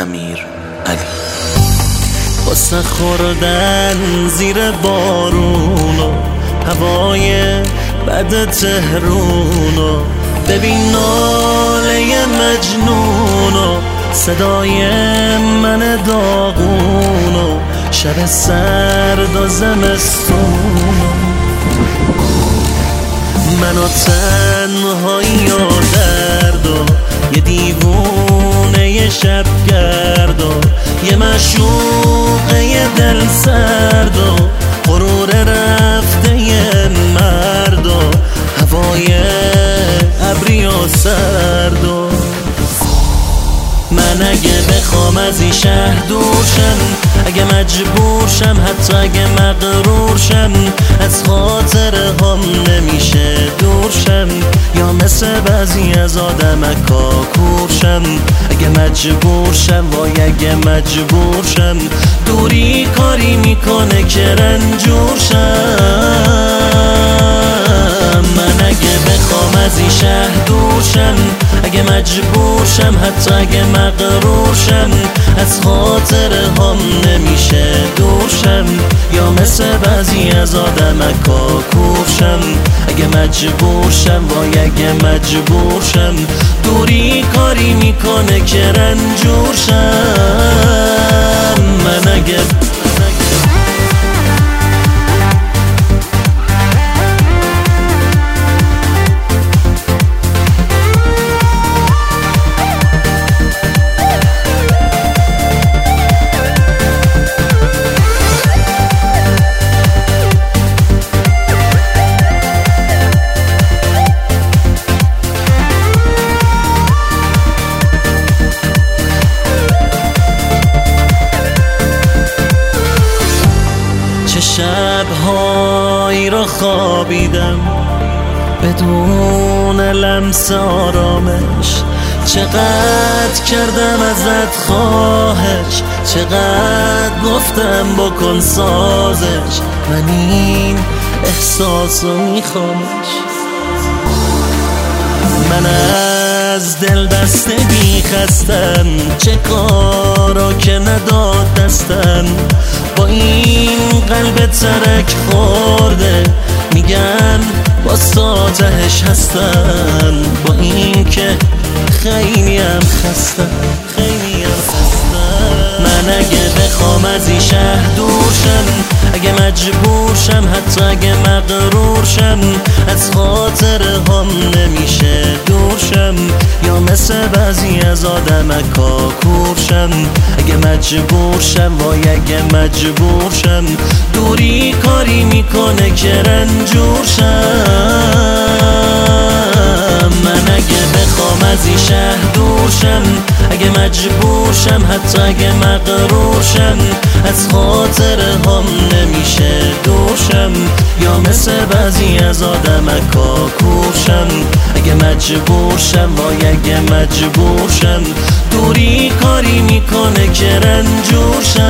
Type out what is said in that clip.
امیر علی. واسه خوردن زیر بارون و هوای بد تهرون و ببین ناله مجنون و صدای من داغون و شب سرد و زمستون منو تنهایی و درد و یه دیوونه یه شب گرد و یه مشوقه دل سرد و غرور رفته مرد و هوای ابری و سرد و من اگه بخوام از این شهر دورشم اگه مجبورشم حتی اگه مقرورشم از خاطر هم نمیشه یا مثل بعضی از آدم کورشم اگه مجبورشم وای اگه مجبورشم دوری کاری می‌کنه که رنجورشم من اگه بخوام از این شهر دورشم اگه مجبورشم حتی اگه مقرورشم از خاطر هم نمیشه دورشم یا مثل بعضی از آدم اگه مجبورشم وای اگه مجبورشم دوری کاری می‌کنه که رنجورشم. من اگه خوابیدم. بدون لمس آرامش. چقدر کردم ازت خواهش. چقدر گفتم بکن سازش. من این احساس رو میخوامش. من از دل بستگی خستم چه کارا که نداد دستم. با این قلب ترک خورده. میگن با ساتهش هستم با این که خیلی هم خستم خیلی هم خستم من اگه بخوام از این شهر دورشم اگه مجبورشم حتی اگه مقرورشم از خاطر هم مثل بعضی از آدم کورشم اگه مجبورشم وای اگه مجبورشم دوری کاری می‌کنه که رنجورشم من اگه بخوام از این شهر دورشم اگه مجبورشم حتی اگه مقرورشم از خاطر هم نمیشه یا مثل بعضی از آدم کورشم اگه مجبورشم وای اگه مجبورشم دوری کاری می‌کنه که اگه